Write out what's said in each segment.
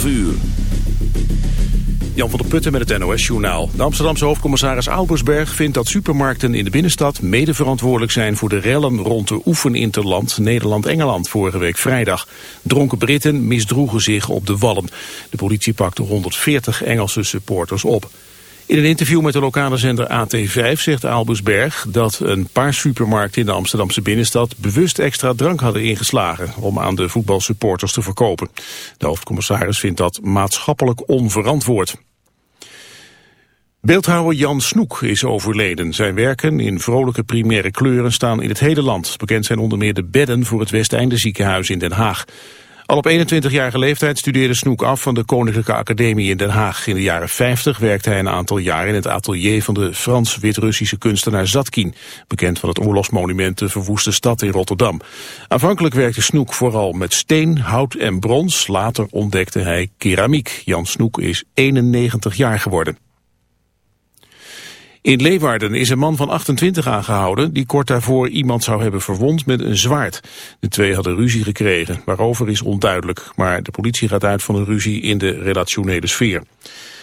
12 uur. Jan van der Putten met het NOS-journaal. De Amsterdamse hoofdcommissaris Albersberg vindt dat supermarkten in de binnenstad mede verantwoordelijk zijn voor de rellen rond de oefeninterland Nederland-Engeland vorige week vrijdag. Dronken Britten misdroegen zich op de wallen. De politie pakte 140 Engelse supporters op. In een interview met de lokale zender AT5 zegt Albersberg dat een paar supermarkten in de Amsterdamse binnenstad bewust extra drank hadden ingeslagen om aan de voetbalsupporters te verkopen. De hoofdcommissaris vindt dat maatschappelijk onverantwoord. Beeldhouwer Jan Snoek is overleden. Zijn werken in vrolijke primaire kleuren staan in het hele land. Bekend zijn onder meer de bedden voor het Westeinde ziekenhuis in Den Haag. Al op 21-jarige leeftijd studeerde Snoek af van de Koninklijke Academie in Den Haag. In de jaren 50 werkte hij een aantal jaar in het atelier van de Frans-Wit-Russische kunstenaar Zatkin, bekend van het oorlogsmonument de verwoeste stad in Rotterdam. Aanvankelijk werkte Snoek vooral met steen, hout en brons. Later ontdekte hij keramiek. Jan Snoek is 91 jaar geworden. In Leeuwarden is een man van 28 aangehouden die kort daarvoor iemand zou hebben verwond met een zwaard. De twee hadden ruzie gekregen, waarover is onduidelijk, maar de politie gaat uit van een ruzie in de relationele sfeer.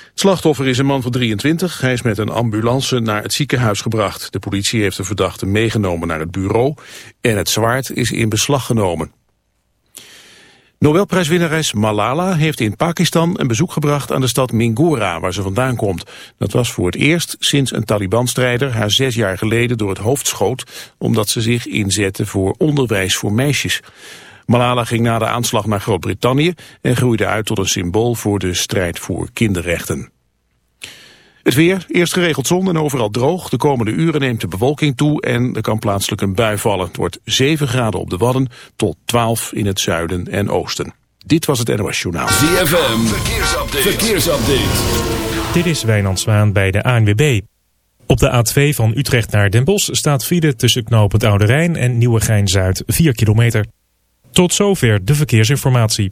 Het slachtoffer is een man van 23. Hij is met een ambulance naar het ziekenhuis gebracht. De politie heeft de verdachte meegenomen naar het bureau en het zwaard is in beslag genomen. Nobelprijswinnares Malala heeft in Pakistan een bezoek gebracht aan de stad Mingora, waar ze vandaan komt. Dat was voor het eerst sinds een Taliban-strijder haar zes jaar geleden door het hoofd schoot, omdat ze zich inzette voor onderwijs voor meisjes. Malala ging na de aanslag naar Groot-Brittannië en groeide uit tot een symbool voor de strijd voor kinderrechten. Het weer, eerst geregeld zon en overal droog. De komende uren neemt de bewolking toe en er kan plaatselijk een bui vallen. Het wordt 7 graden op de Wadden tot 12 in het zuiden en oosten. Dit was het NOS Journaal. ZFM, verkeersupdate. verkeersupdate. Dit is Wijnand Zwaan bij de ANWB. Op de A2 van Utrecht naar Den Bosch staat file tussen knooppunt Oude Rijn en Nieuwegein-Zuid 4 kilometer. Tot zover de verkeersinformatie.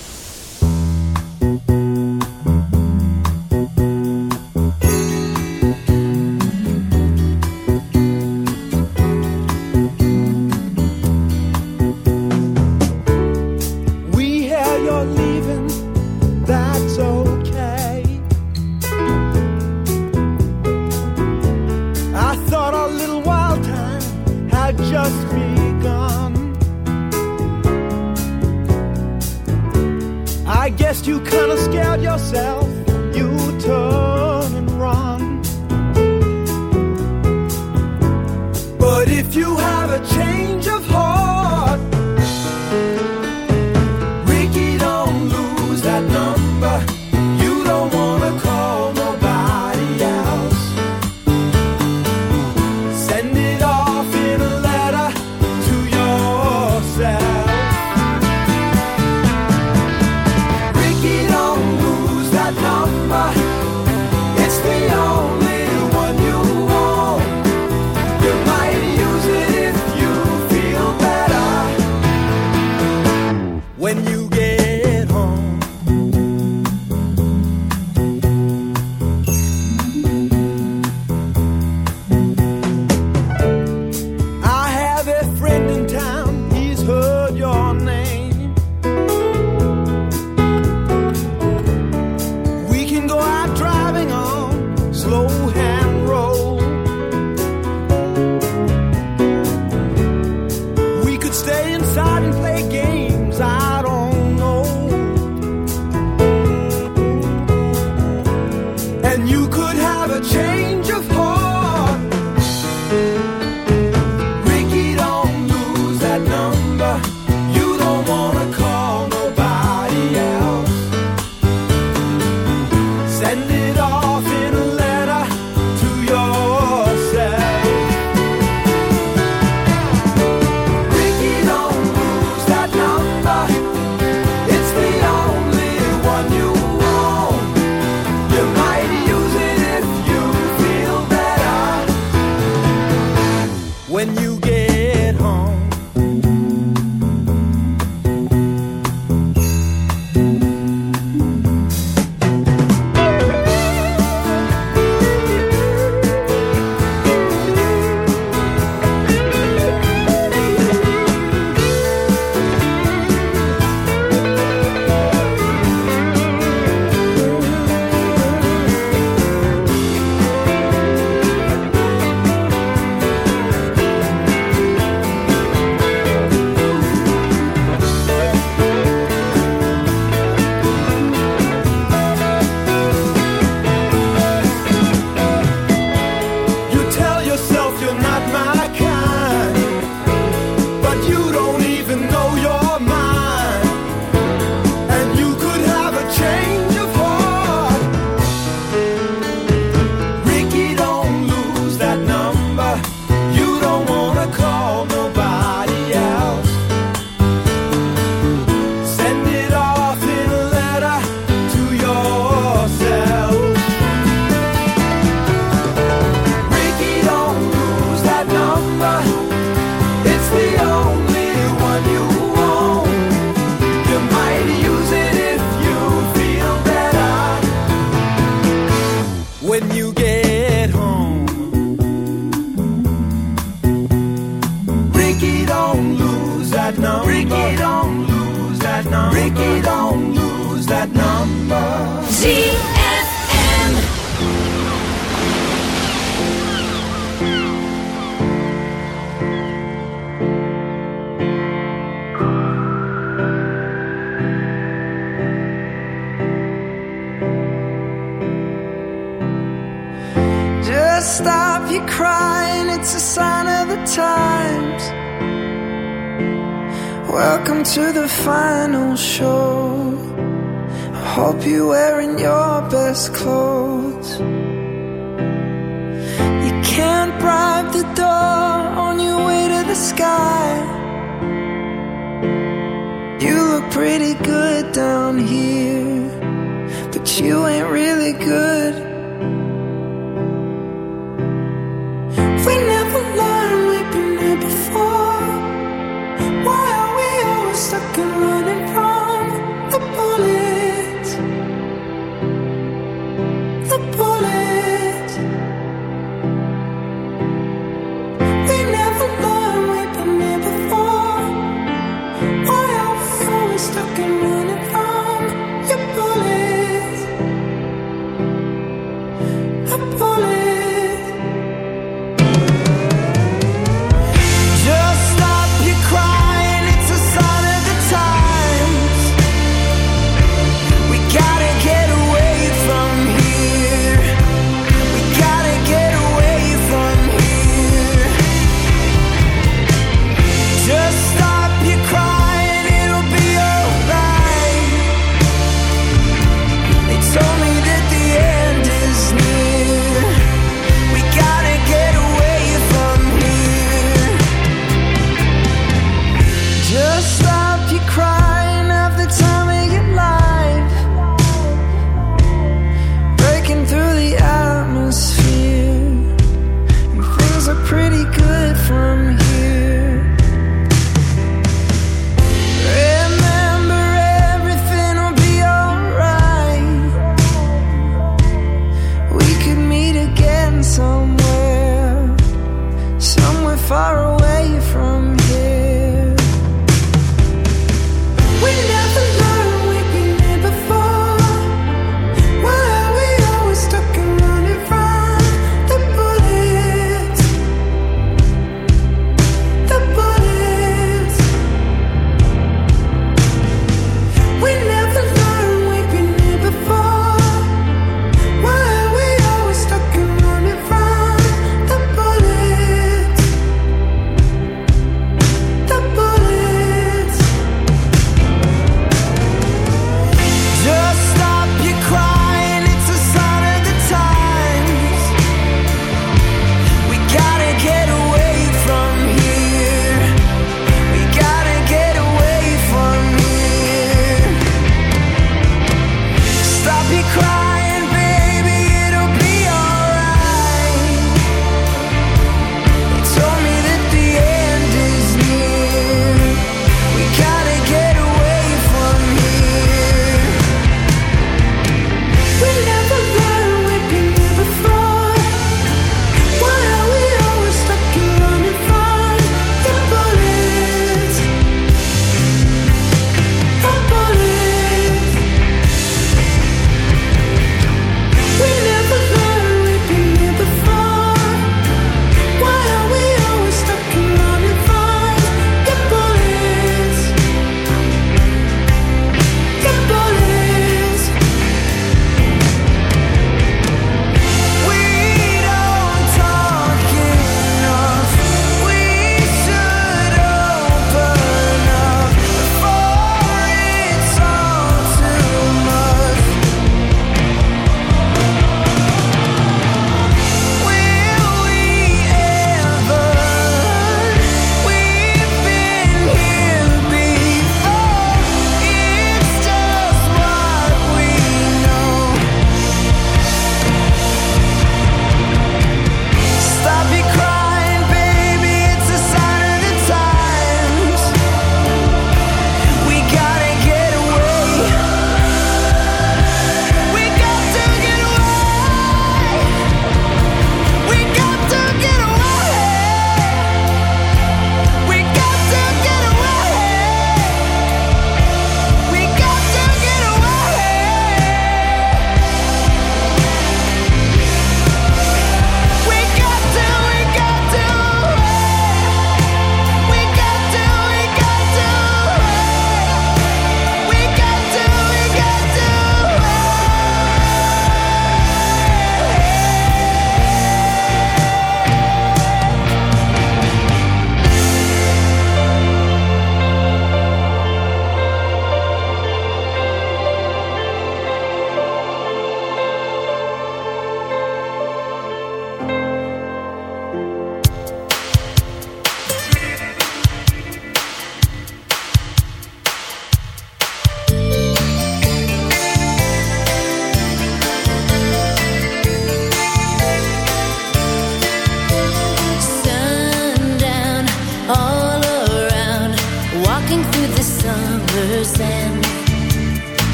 close.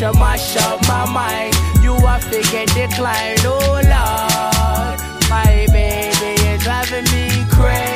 You mash up my mind. You are figure decline, oh Lord. My baby is driving me crazy.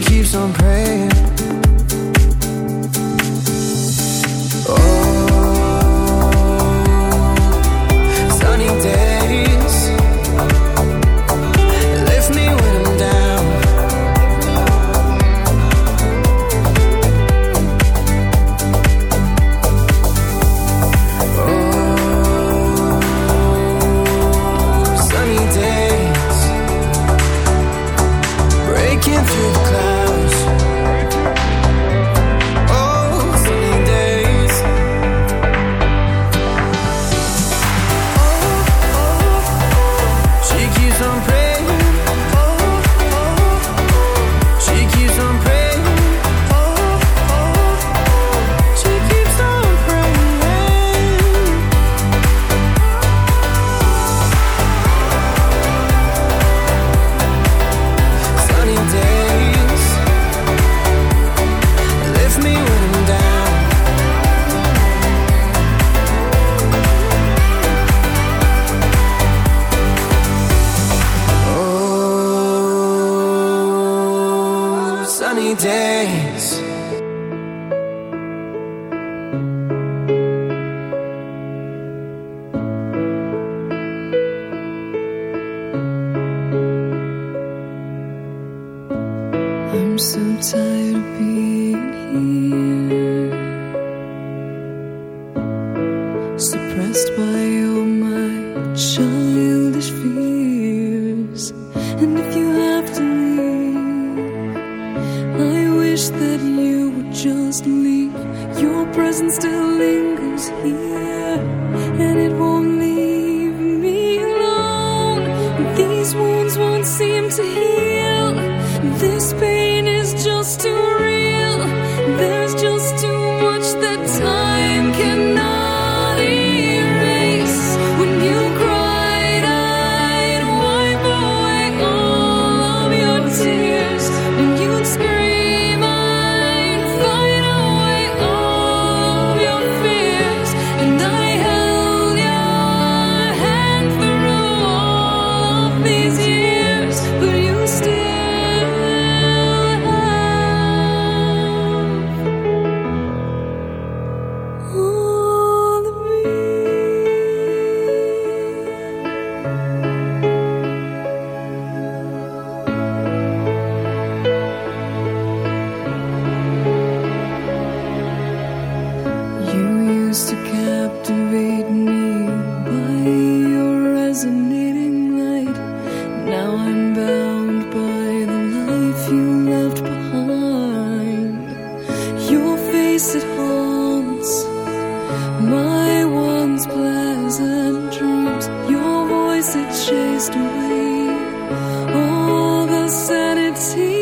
keeps on praying. you left behind. Your face it haunts my once pleasant dreams. Your voice it chased away all the sanity.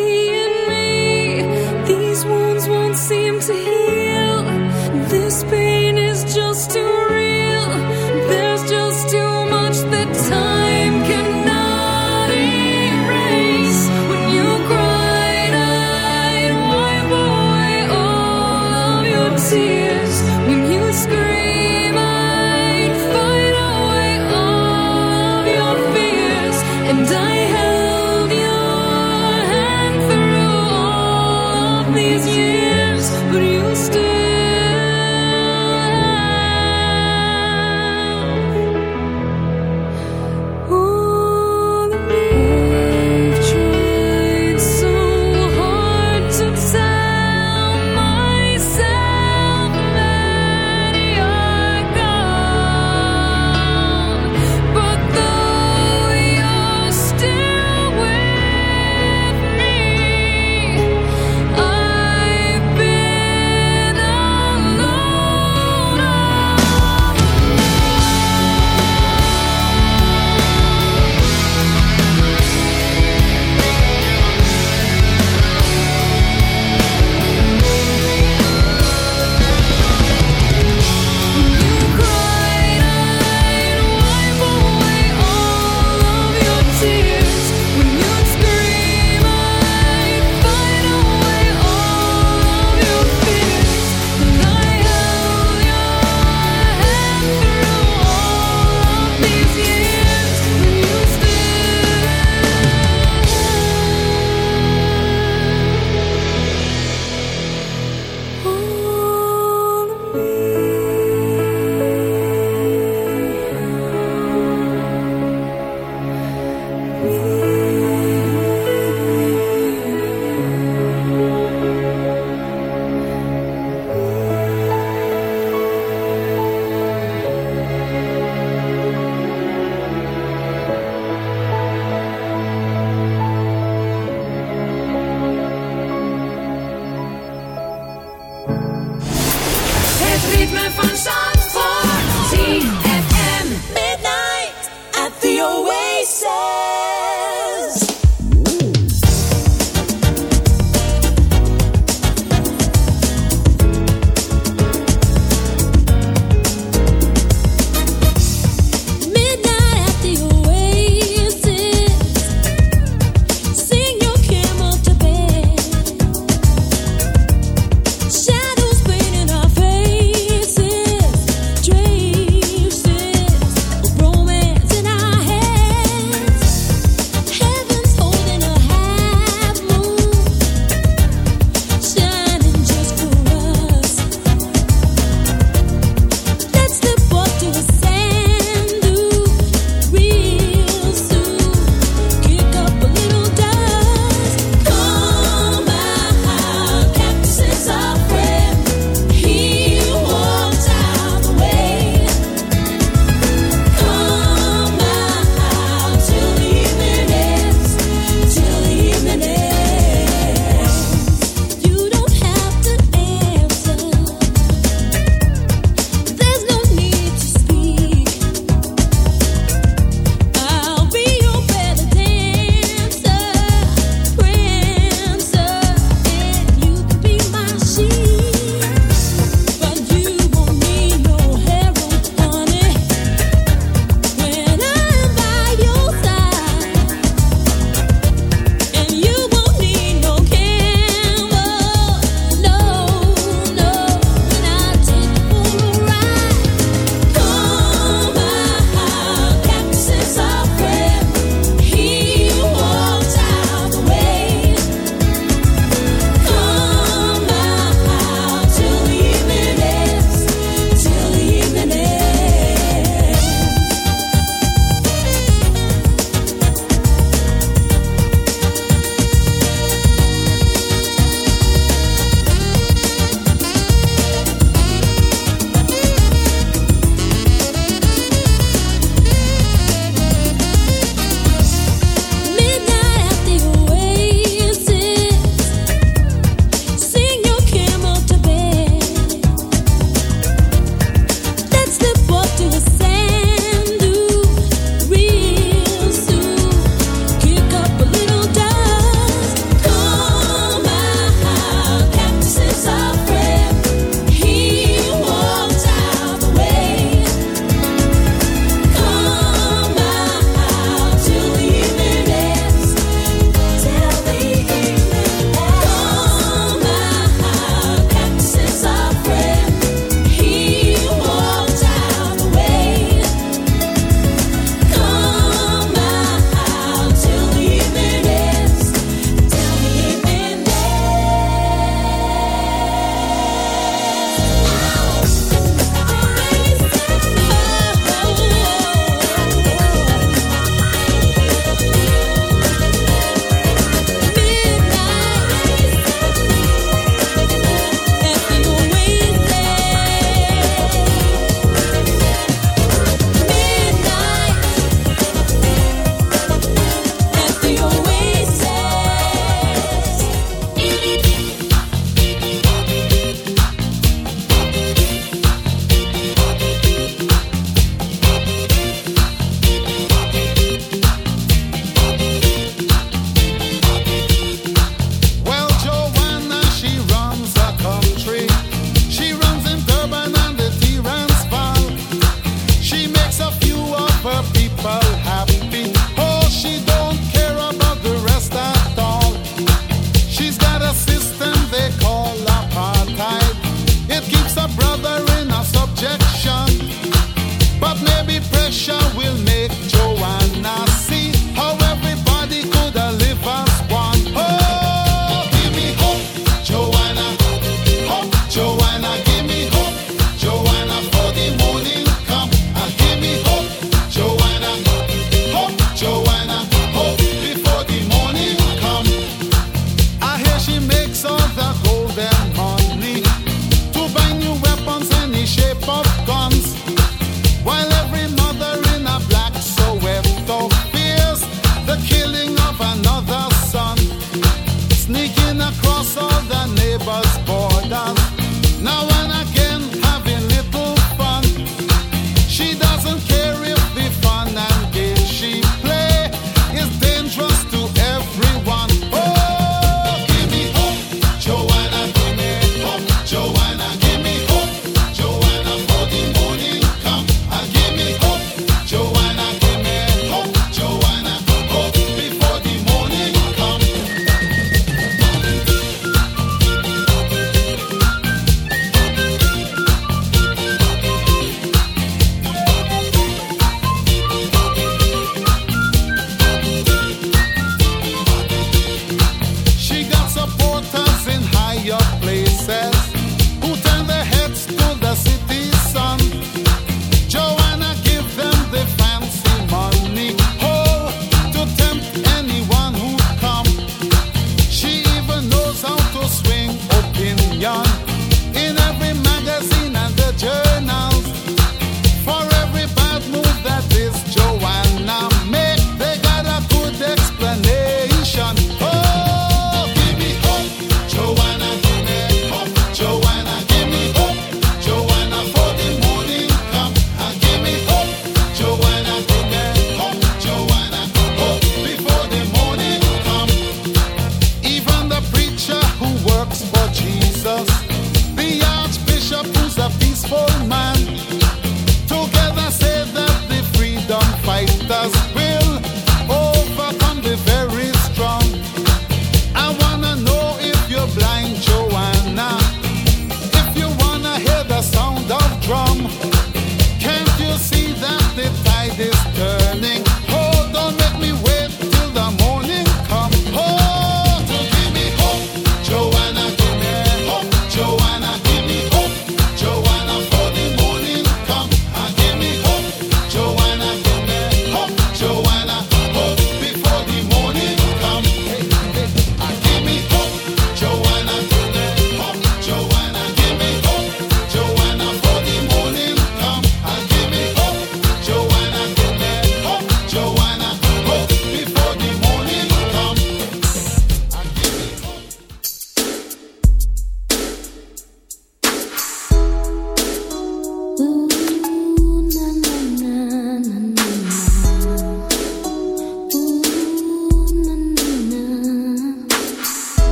sneaking across all the neighbors' borders.